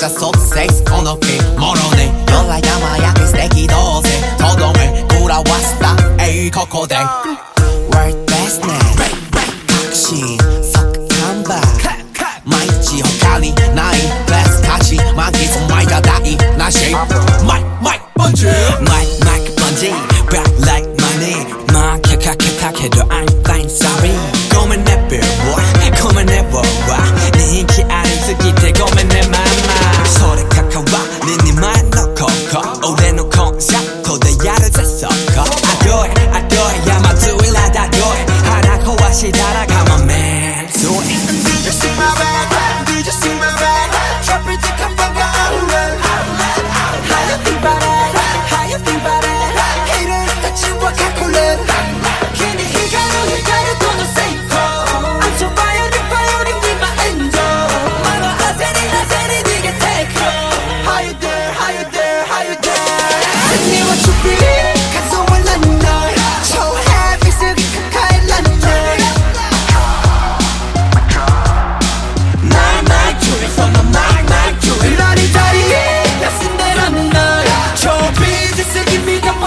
が即席この日もろによら山焼き素敵どうせとどめ食らわせた。えいここで。Word business. 確信即看板毎日他にない。レス勝ち。マギスお前が台なし。マイマイボンチ